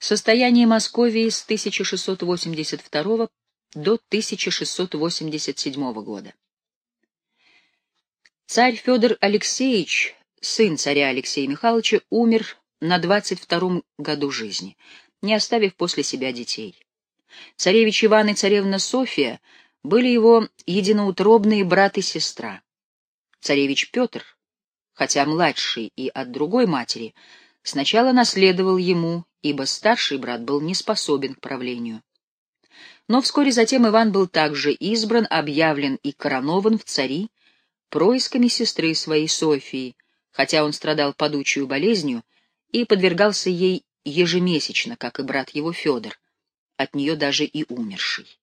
Состояние Московии с 1682 до 1687 года. Царь Федор Алексеевич, сын царя Алексея Михайловича, умер на 22-м году жизни, не оставив после себя детей. Царевич Иван и царевна София были его единоутробные брат и сестра. Царевич Петр, хотя младший и от другой матери, сначала наследовал ему, ибо старший брат был не способен к правлению. Но вскоре затем Иван был также избран, объявлен и коронован в цари происками сестры своей Софии, хотя он страдал падучую болезнью и подвергался ей ежемесячно, как и брат его Федор, от нее даже и умерший.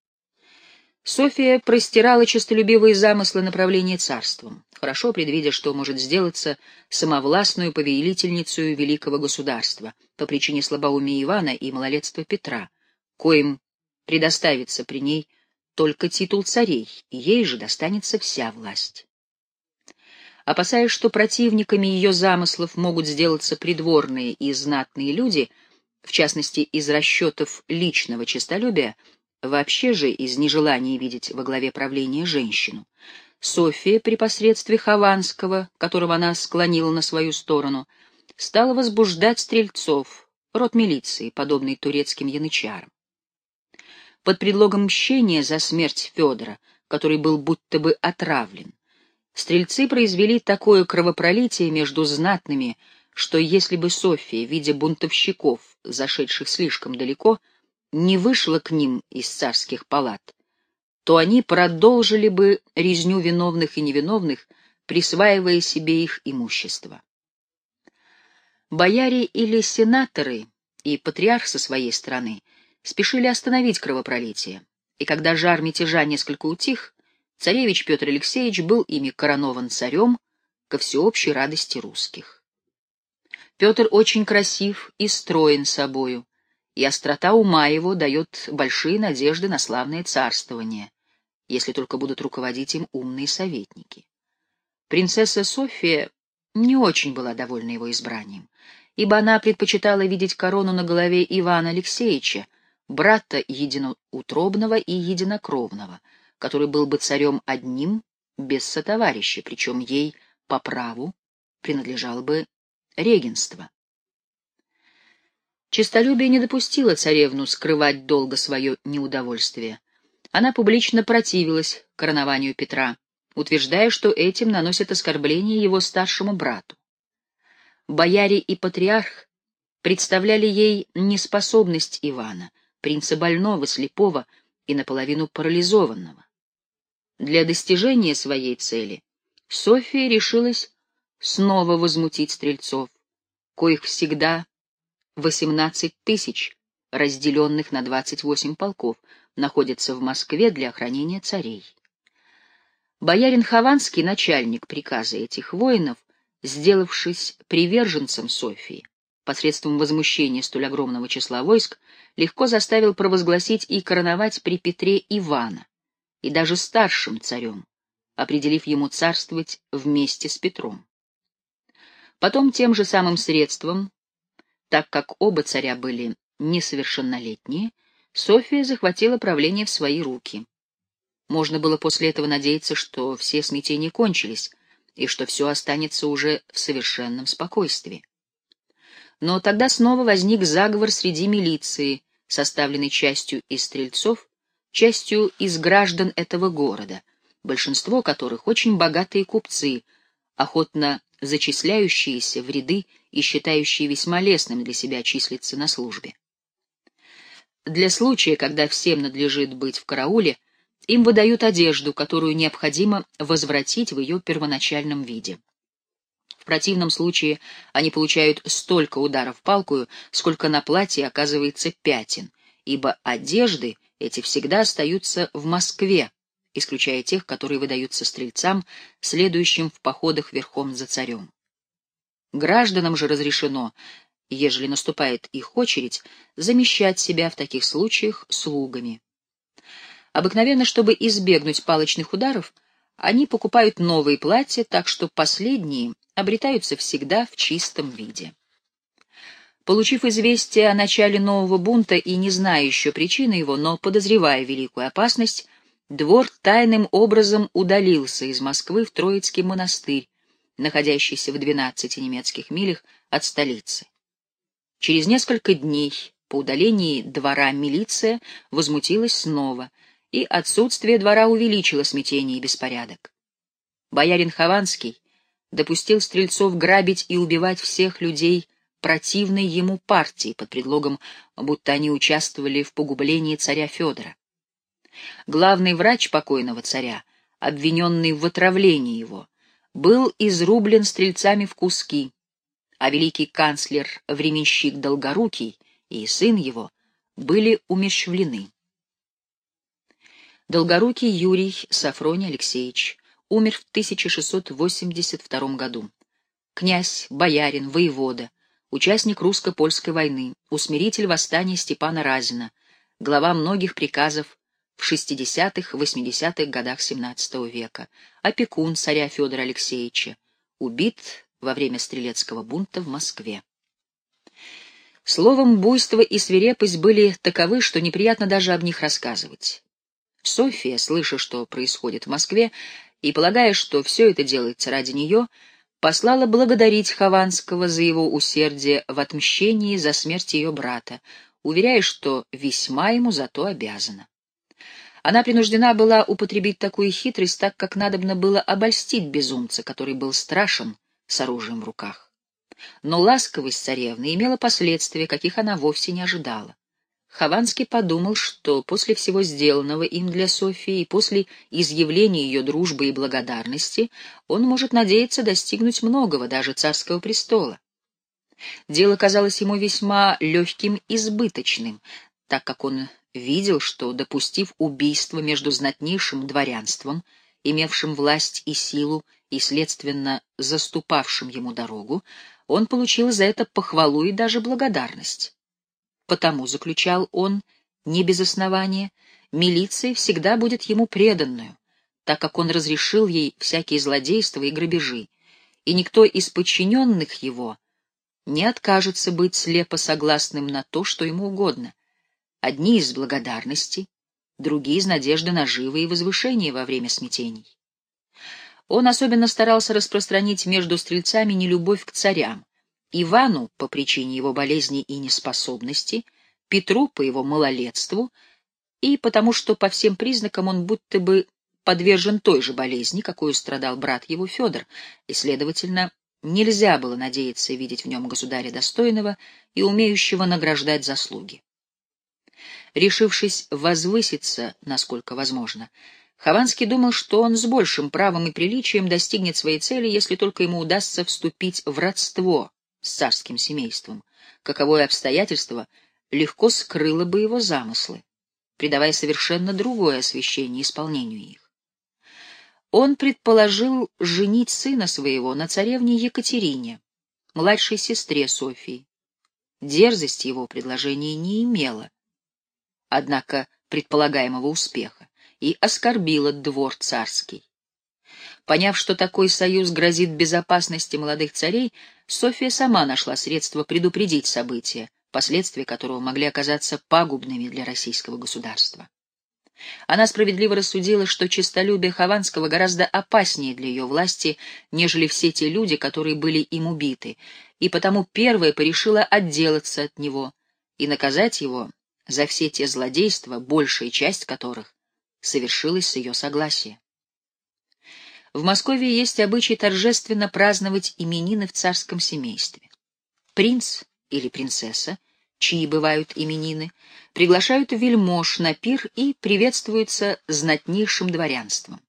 София простирала честолюбивые замыслы направления царством, хорошо предвидя, что может сделаться самовластную повелительницу великого государства по причине слабоумия Ивана и малолетства Петра, коим предоставится при ней только титул царей, и ей же достанется вся власть. Опасаясь, что противниками ее замыслов могут сделаться придворные и знатные люди, в частности, из расчетов личного честолюбия, вообще же из нежелания видеть во главе правления женщину, София при посредстве Хованского, которого она склонила на свою сторону, стала возбуждать стрельцов, род милиции, подобный турецким янычарам. Под предлогом мщения за смерть Федора, который был будто бы отравлен, Стрельцы произвели такое кровопролитие между знатными, что если бы София, видя бунтовщиков, зашедших слишком далеко, не вышла к ним из царских палат, то они продолжили бы резню виновных и невиновных, присваивая себе их имущество. Бояре или сенаторы и патриарх со своей стороны спешили остановить кровопролитие, и когда жар мятежа несколько утих, Царевич Петр Алексеевич был ими коронован царем ко всеобщей радости русских. Петр очень красив и строен собою, и острота ума его дает большие надежды на славное царствование, если только будут руководить им умные советники. Принцесса София не очень была довольна его избранием, ибо она предпочитала видеть корону на голове Ивана Алексеевича, брата единоутробного и единокровного — который был бы царем одним, без сотоварища, причем ей по праву принадлежало бы регенство. Честолюбие не допустило царевну скрывать долго свое неудовольствие. Она публично противилась коронованию Петра, утверждая, что этим наносит оскорбление его старшему брату. Бояре и патриарх представляли ей неспособность Ивана, принца больного, слепого и наполовину парализованного. Для достижения своей цели София решилась снова возмутить стрельцов, коих всегда 18 тысяч, разделенных на 28 полков, находятся в Москве для охранения царей. Боярин Хованский, начальник приказа этих воинов, сделавшись приверженцем Софии, посредством возмущения столь огромного числа войск, легко заставил провозгласить и короновать при Петре Ивана, и даже старшим царем, определив ему царствовать вместе с Петром. Потом тем же самым средством, так как оба царя были несовершеннолетние, София захватила правление в свои руки. Можно было после этого надеяться, что все смятения кончились, и что все останется уже в совершенном спокойствии. Но тогда снова возник заговор среди милиции, составленный частью из стрельцов частью из граждан этого города, большинство которых очень богатые купцы, охотно зачисляющиеся в ряды и считающие весьма лестным для себя числиться на службе. Для случая, когда всем надлежит быть в карауле, им выдают одежду, которую необходимо возвратить в ее первоначальном виде. В противном случае они получают столько ударов палкою, сколько на платье оказывается пятен, ибо одежды — эти всегда остаются в Москве, исключая тех, которые выдаются стрельцам, следующим в походах верхом за царем. Гражданам же разрешено, ежели наступает их очередь, замещать себя в таких случаях слугами. Обыкновенно, чтобы избегнуть палочных ударов, они покупают новые платья, так что последние обретаются всегда в чистом виде. Получив известие о начале нового бунта и не зная еще причины его, но подозревая великую опасность, двор тайным образом удалился из Москвы в Троицкий монастырь, находящийся в 12 немецких милях от столицы. Через несколько дней по удалении двора милиция возмутилась снова, и отсутствие двора увеличило смятение и беспорядок. Боярин Хованский допустил стрельцов грабить и убивать всех людей противной ему партии под предлогом, будто они участвовали в погублении царя Федора. Главный врач покойного царя, обвиненный в отравлении его, был изрублен стрельцами в куски, а великий канцлер-временщик Долгорукий и сын его были умерщвлены. Долгорукий Юрий Сафроний Алексеевич умер в 1682 году. Князь, боярин, воевода, участник русско-польской войны, усмиритель восстания Степана Разина, глава многих приказов в 60-80-х годах XVII века, опекун царя Федора Алексеевича, убит во время стрелецкого бунта в Москве. Словом, буйство и свирепость были таковы, что неприятно даже об них рассказывать. Софья, слыша, что происходит в Москве, и полагая, что все это делается ради нее, послала благодарить Хованского за его усердие в отмщении за смерть ее брата, уверяя, что весьма ему за то обязана. Она принуждена была употребить такую хитрость, так как надобно было обольстить безумца, который был страшен с оружием в руках. Но ласковость царевны имела последствия, каких она вовсе не ожидала. Хованский подумал, что после всего сделанного им для Софии и после изъявления ее дружбы и благодарности он может надеяться достигнуть многого, даже царского престола. Дело казалось ему весьма легким и избыточным, так как он видел, что, допустив убийство между знатнейшим дворянством, имевшим власть и силу и, следственно, заступавшим ему дорогу, он получил за это похвалу и даже благодарность. Потому, заключал он, не без основания, милиция всегда будет ему преданную, так как он разрешил ей всякие злодейства и грабежи, и никто из подчиненных его не откажется быть слепо согласным на то, что ему угодно. Одни из благодарности, другие из надежды на живое и возвышение во время смятений. Он особенно старался распространить между стрельцами нелюбовь к царям, Ивану по причине его болезни и неспособности, Петру по его малолетству и потому, что по всем признакам он будто бы подвержен той же болезни, какую страдал брат его Федор, и, следовательно, нельзя было надеяться видеть в нем государя достойного и умеющего награждать заслуги. Решившись возвыситься, насколько возможно, Хованский думал, что он с большим правом и приличием достигнет своей цели, если только ему удастся вступить в родство с царским семейством, каковое обстоятельство легко скрыло бы его замыслы, придавая совершенно другое освещение исполнению их. Он предположил женить сына своего на царевне Екатерине, младшей сестре Софии. Дерзость его предложения не имела, однако предполагаемого успеха, и оскорбила двор царский. Поняв, что такой союз грозит безопасности молодых царей, София сама нашла средства предупредить события, последствия которого могли оказаться пагубными для российского государства. Она справедливо рассудила, что честолюбие Хованского гораздо опаснее для ее власти, нежели все те люди, которые были им убиты, и потому первая порешила отделаться от него и наказать его за все те злодейства, большая часть которых совершилась с ее согласия. В Москве есть обычай торжественно праздновать именины в царском семействе. Принц или принцесса, чьи бывают именины, приглашают вельмож на пир и приветствуются знатнейшим дворянством.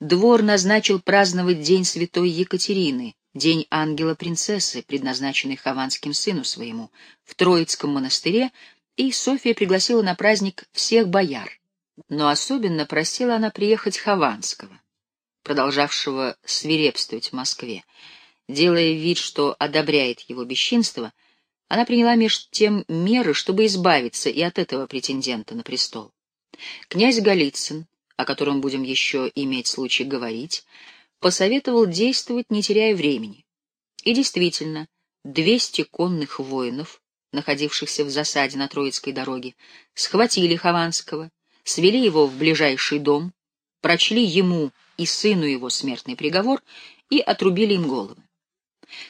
Двор назначил праздновать День Святой Екатерины, День ангела-принцессы, предназначенный Хованским сыну своему, в Троицком монастыре, и Софья пригласила на праздник всех бояр. Но особенно просила она приехать Хованского продолжавшего свирепствовать в Москве. Делая вид, что одобряет его бесчинство, она приняла меж тем меры, чтобы избавиться и от этого претендента на престол. Князь Голицын, о котором будем еще иметь случай говорить, посоветовал действовать, не теряя времени. И действительно, 200 конных воинов, находившихся в засаде на Троицкой дороге, схватили Хованского, свели его в ближайший дом, прочли ему и сыну его смертный приговор и отрубили им головы.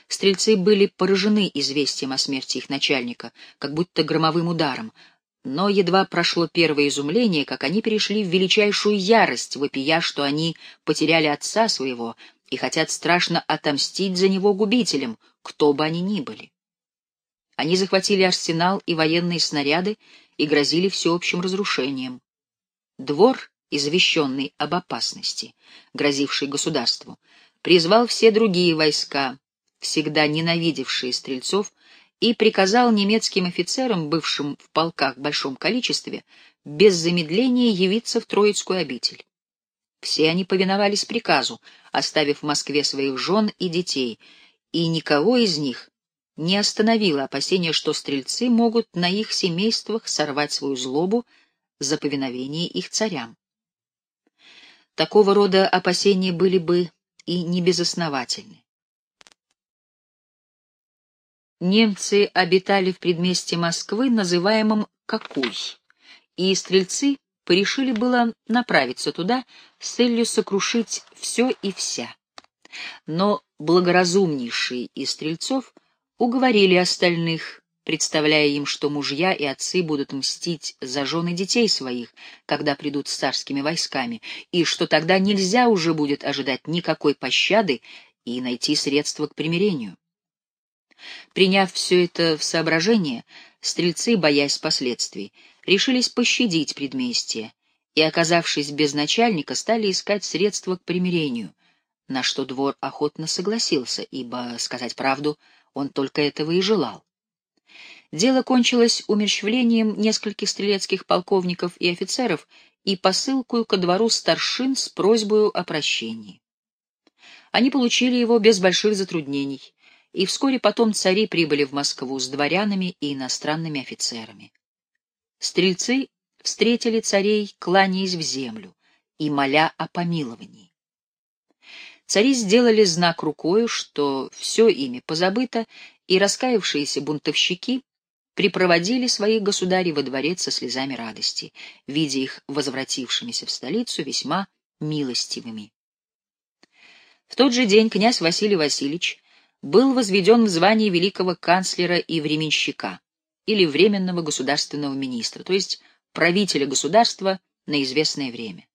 Стрельцы были поражены известием о смерти их начальника, как будто громовым ударом, но едва прошло первое изумление, как они перешли в величайшую ярость, вопия, что они потеряли отца своего и хотят страшно отомстить за него губителям, кто бы они ни были. Они захватили арсенал и военные снаряды и грозили всеобщим разрушением. Двор, извещенный об опасности, грозившей государству, призвал все другие войска, всегда ненавидевшие стрельцов, и приказал немецким офицерам, бывшим в полках в большом количестве, без замедления явиться в Троицкую обитель. Все они повиновались приказу, оставив в Москве своих жен и детей, и никого из них не остановило опасение, что стрельцы могут на их семействах сорвать свою злобу за повиновение их царям. Такого рода опасения были бы и небезосновательны. Немцы обитали в предместье Москвы, называемом Какуй, и стрельцы порешили было направиться туда с целью сокрушить все и вся. Но благоразумнейшие из стрельцов уговорили остальных, представляя им, что мужья и отцы будут мстить за жены детей своих, когда придут с царскими войсками, и что тогда нельзя уже будет ожидать никакой пощады и найти средства к примирению. Приняв все это в соображение, стрельцы, боясь последствий, решились пощадить предместье и, оказавшись без начальника, стали искать средства к примирению, на что двор охотно согласился, ибо, сказать правду, он только этого и желал. Дело кончилось умерщвлением нескольких стрелецких полковников и офицеров и посылкою ко двору старшин с просьбой о прощении. Они получили его без больших затруднений, и вскоре потом цари прибыли в Москву с дворянами и иностранными офицерами. Стрельцы встретили царей, кланяясь в землю и моля о помиловании. Цари сделали знак рукою, что все ими позабыто, и раскаявшиеся бунтовщики припроводили своих государей во дворец со слезами радости, видя их возвратившимися в столицу весьма милостивыми. В тот же день князь Василий Васильевич был возведен в звание великого канцлера и временщика или временного государственного министра, то есть правителя государства на известное время.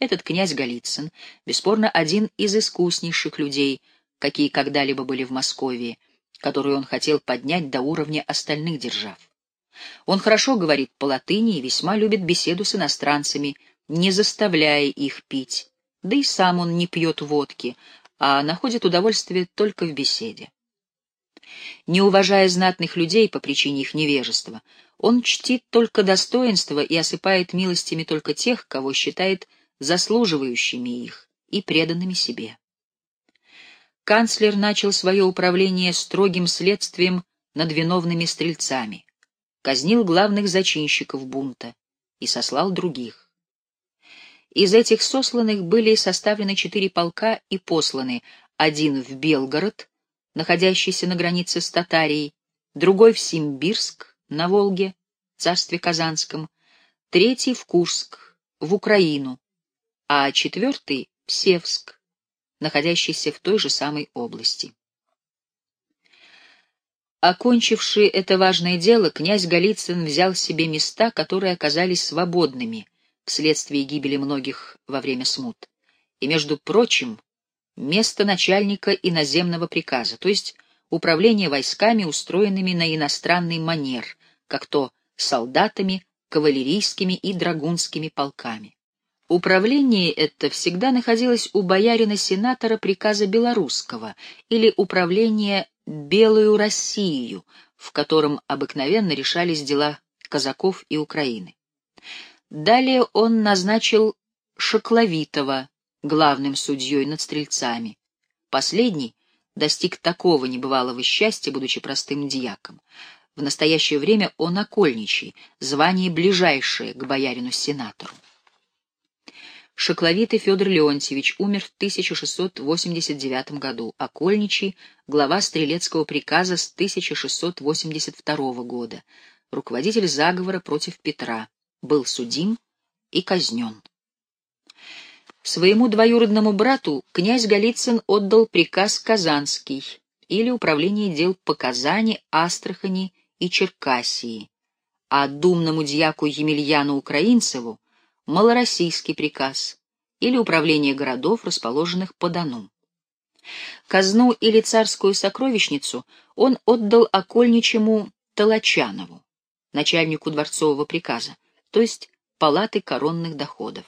Этот князь Голицын, бесспорно, один из искуснейших людей, какие когда-либо были в Москве, которую он хотел поднять до уровня остальных держав. Он хорошо говорит по-латыни и весьма любит беседу с иностранцами, не заставляя их пить, да и сам он не пьет водки, а находит удовольствие только в беседе. Не уважая знатных людей по причине их невежества, он чтит только достоинство и осыпает милостями только тех, кого считает заслуживающими их и преданными себе. Канцлер начал свое управление строгим следствием над виновными стрельцами, казнил главных зачинщиков бунта и сослал других. Из этих сосланных были составлены четыре полка и посланы, один в Белгород, находящийся на границе с Татарией, другой в Симбирск, на Волге, царстве Казанском, третий в Курск, в Украину, а четвертый в Севск, находящийся в той же самой области. Окончивший это важное дело, князь Голицын взял себе места, которые оказались свободными — вследствие гибели многих во время смут, и, между прочим, место начальника иноземного приказа, то есть управление войсками, устроенными на иностранный манер, как то солдатами, кавалерийскими и драгунскими полками. Управление это всегда находилось у боярина-сенатора приказа белорусского или управление «Белую Россию», в котором обыкновенно решались дела казаков и Украины. Далее он назначил Шокловитова главным судьей над стрельцами. Последний достиг такого небывалого счастья, будучи простым дьяком. В настоящее время он окольничий, звание ближайшее к боярину-сенатору. Шокловитый Федор Леонтьевич умер в 1689 году, окольничий, глава стрелецкого приказа с 1682 года, руководитель заговора против Петра, был судим и казнен. Своему двоюродному брату князь Голицын отдал приказ Казанский или управление дел по Казани, Астрахани и Черкассии, а думному дьяку Емельяну Украинцеву малороссийский приказ или управление городов, расположенных по Дону. Казну или царскую сокровищницу он отдал окольничему Толочанову, начальнику дворцового приказа, то есть палаты коронных доходов.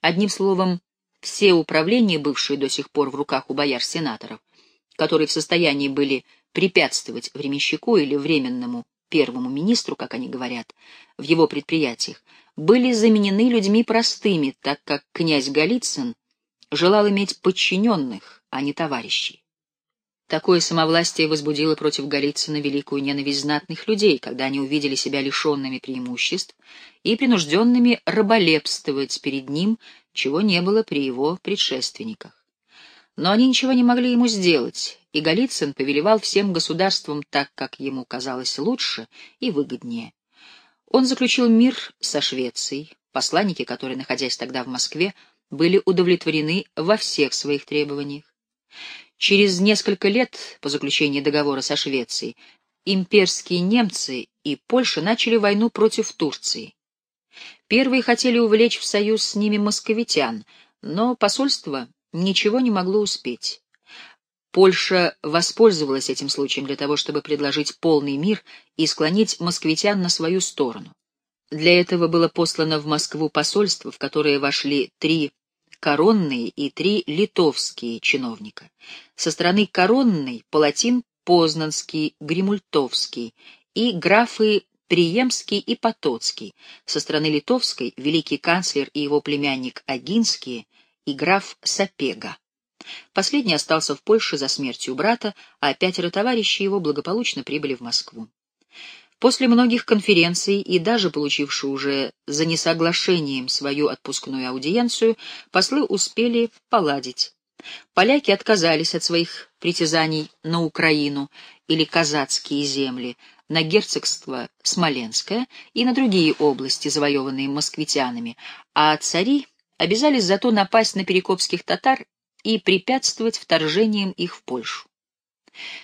Одним словом, все управления, бывшие до сих пор в руках у бояр-сенаторов, которые в состоянии были препятствовать временщику или временному первому министру, как они говорят, в его предприятиях, были заменены людьми простыми, так как князь Голицын желал иметь подчиненных, а не товарищей. Такое самовластие возбудило против Голицына великую ненависть знатных людей, когда они увидели себя лишенными преимуществ и принужденными раболепствовать перед ним, чего не было при его предшественниках. Но они ничего не могли ему сделать, и Голицын повелевал всем государствам так, как ему казалось лучше и выгоднее. Он заключил мир со Швецией, посланники, которые, находясь тогда в Москве, были удовлетворены во всех своих требованиях. Через несколько лет по заключении договора со Швецией имперские немцы и Польша начали войну против Турции. Первые хотели увлечь в союз с ними московитян, но посольство ничего не могло успеть. Польша воспользовалась этим случаем для того, чтобы предложить полный мир и склонить москвитян на свою сторону. Для этого было послано в Москву посольство, в которое вошли три коронные и три литовские чиновника. Со стороны коронной — Палатин Познанский, Гримультовский и графы Приемский и Потоцкий, со стороны литовской — великий канцлер и его племянник Агинские и граф Сапега. Последний остался в Польше за смертью брата, а пятеро товарищей его благополучно прибыли в Москву. После многих конференций и даже получивши уже за несоглашением свою отпускную аудиенцию, послы успели поладить. Поляки отказались от своих притязаний на Украину или казацкие земли, на герцогство Смоленское и на другие области, завоеванные москвитянами, а цари обязались зато напасть на перекопских татар и препятствовать вторжениям их в Польшу.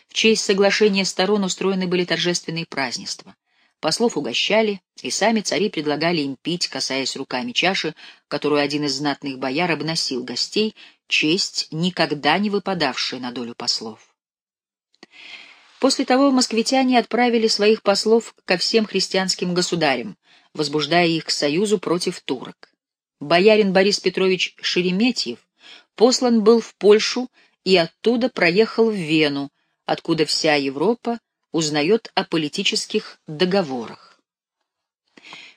В честь соглашения сторон устроены были торжественные празднества. Послов угощали, и сами цари предлагали им пить, касаясь руками чаши, которую один из знатных бояр обносил гостей, честь, никогда не выпадавшая на долю послов. После того москвитяне отправили своих послов ко всем христианским государям, возбуждая их к союзу против турок. Боярин Борис Петрович Шереметьев послан был в Польшу и оттуда проехал в Вену, откуда вся Европа узнает о политических договорах.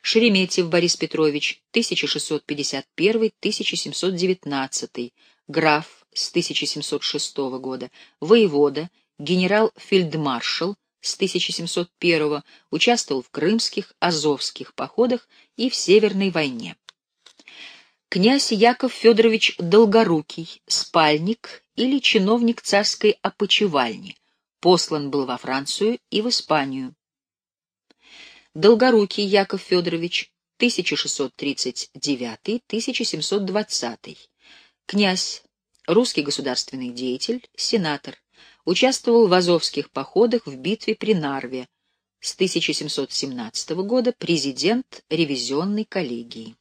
Шереметьев Борис Петрович, 1651-1719, граф с 1706 года, воевода, генерал-фельдмаршал с 1701 участвовал в крымских, азовских походах и в Северной войне. Князь Яков Федорович Долгорукий, спальник или чиновник царской опочивальни, послан был во Францию и в Испанию. Долгорукий Яков Федорович, 1639-1720, князь, русский государственный деятель, сенатор, участвовал в азовских походах в битве при Нарве, с 1717 года президент ревизионной коллегии.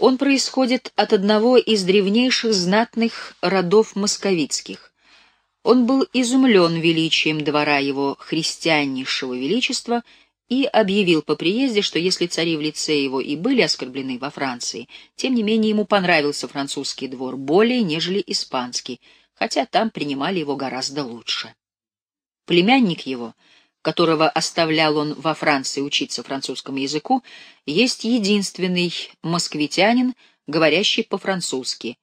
Он происходит от одного из древнейших знатных родов московицких. Он был изумлен величием двора его христианнейшего величества и объявил по приезде, что если цари в лице его и были оскорблены во Франции, тем не менее ему понравился французский двор более, нежели испанский, хотя там принимали его гораздо лучше. Племянник его — которого оставлял он во Франции учиться французскому языку, есть единственный москвитянин, говорящий по-французски.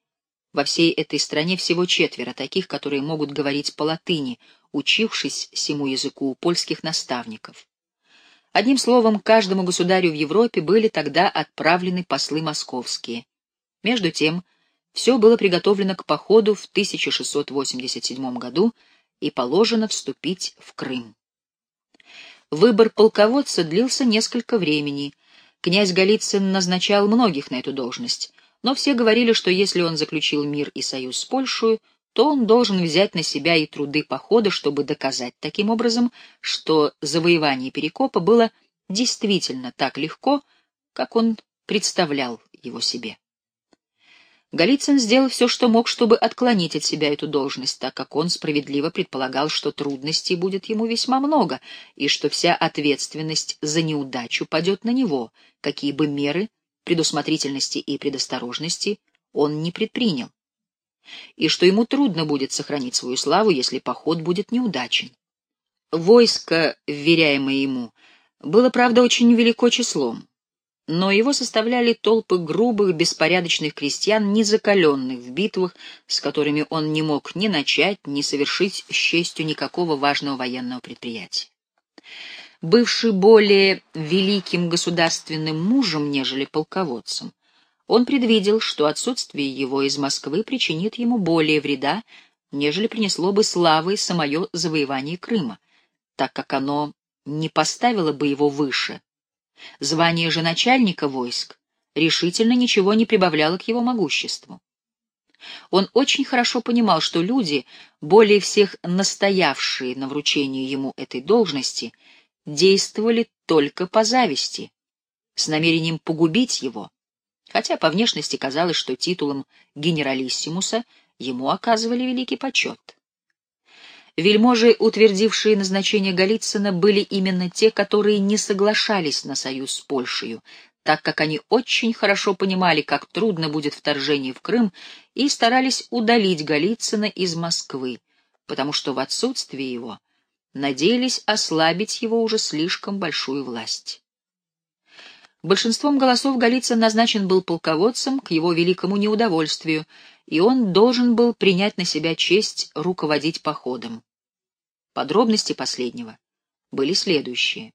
Во всей этой стране всего четверо таких, которые могут говорить по-латыни, учившись всему языку у польских наставников. Одним словом, каждому государю в Европе были тогда отправлены послы московские. Между тем, все было приготовлено к походу в 1687 году и положено вступить в Крым. Выбор полководца длился несколько времени. Князь Голицын назначал многих на эту должность, но все говорили, что если он заключил мир и союз с Польшей, то он должен взять на себя и труды похода, чтобы доказать таким образом, что завоевание Перекопа было действительно так легко, как он представлял его себе. Голицын сделал все, что мог, чтобы отклонить от себя эту должность, так как он справедливо предполагал, что трудностей будет ему весьма много, и что вся ответственность за неудачу падет на него, какие бы меры предусмотрительности и предосторожности он не предпринял, и что ему трудно будет сохранить свою славу, если поход будет неудачен. Войско, вверяемое ему, было, правда, очень велико числом но его составляли толпы грубых, беспорядочных крестьян, незакаленных в битвах, с которыми он не мог ни начать, ни совершить с честью никакого важного военного предприятия. Бывший более великим государственным мужем, нежели полководцем, он предвидел, что отсутствие его из Москвы причинит ему более вреда, нежели принесло бы славы самое завоевание Крыма, так как оно не поставило бы его выше, Звание же начальника войск решительно ничего не прибавляло к его могуществу. Он очень хорошо понимал, что люди, более всех настоявшие на вручении ему этой должности, действовали только по зависти, с намерением погубить его, хотя по внешности казалось, что титулом генералиссимуса ему оказывали великий почет. Вельможи, утвердившие назначение Голицына, были именно те, которые не соглашались на союз с Польшей, так как они очень хорошо понимали, как трудно будет вторжение в Крым, и старались удалить Голицына из Москвы, потому что в отсутствие его надеялись ослабить его уже слишком большую власть. Большинством голосов Голицын назначен был полководцем к его великому неудовольствию, и он должен был принять на себя честь руководить походом. Подробности последнего были следующие.